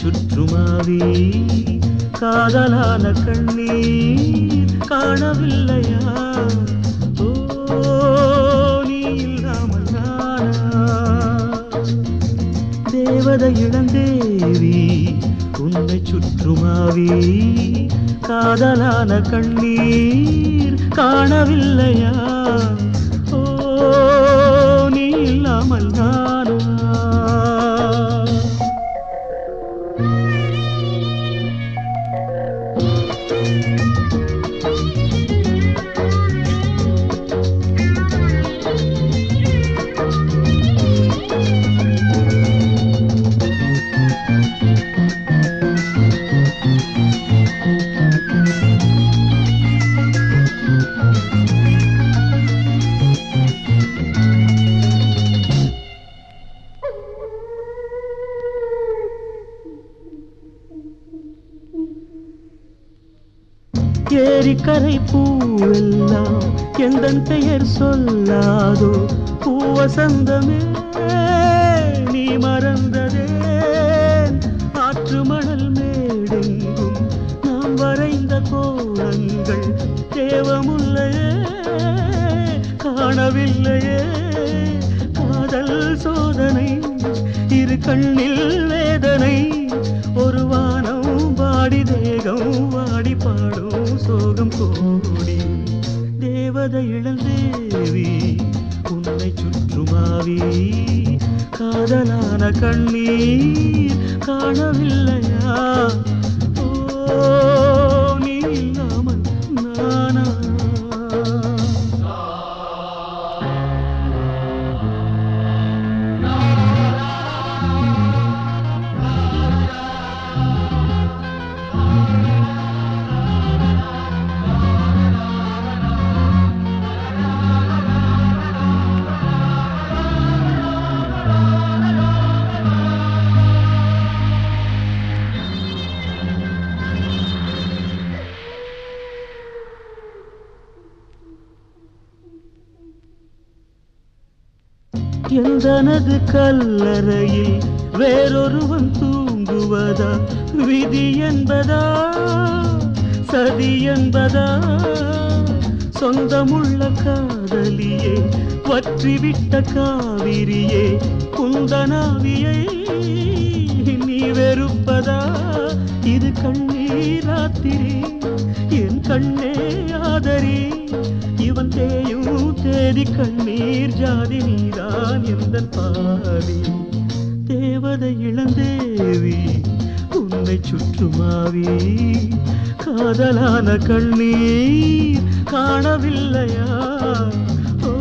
சுற்றுமாவே காதலான கண்ணீர் காணவில்லையா? நீ இல்லாமல் தேவத இளந்தேவி உன்னை சுற்றுமாவே காதலான கண்ணீர் காணவில்லையா? ஏரிக்கரை பூவெல்லாம் எந்த பெயர் சொல்லாதோ பூவசந்தமே நீ மறந்ததே. ஆற்று மணல் மேடெங்கும் நாம் வரைந்த கோலங்கள் தேவமுல்லையே காணவில்லையே. காதல் சோதனை இரு கண்ணில் வேதனை வாடி தேகம் வாடி பாடும் சோகம் கோடி தேவதை இளந்தேவி உன்னை சுற்றுமாவி. காதலான கண்ணீர் காணவில்லையா? எந்தனது கல்லறையில் வேறொருவன் தூங்குவதா? விதி என்பதா? சதி என்பதா? சொந்தமுள்ள காதலியே பற்றிவிட்ட காவிரியே குந்தனாவியை நீ வெறுப்பதா? இது கண்ணீராத்திரி என் கண்ணே ஆதரி இவன் தேயும் சேதி கண்ணீர் ஜாதி நீதான் எந்த பாதி? தேவதை இளந்தேவி உன்னை சுற்றுமாவி. காதலான கண்ணீர் காணவில்லையா? ஓ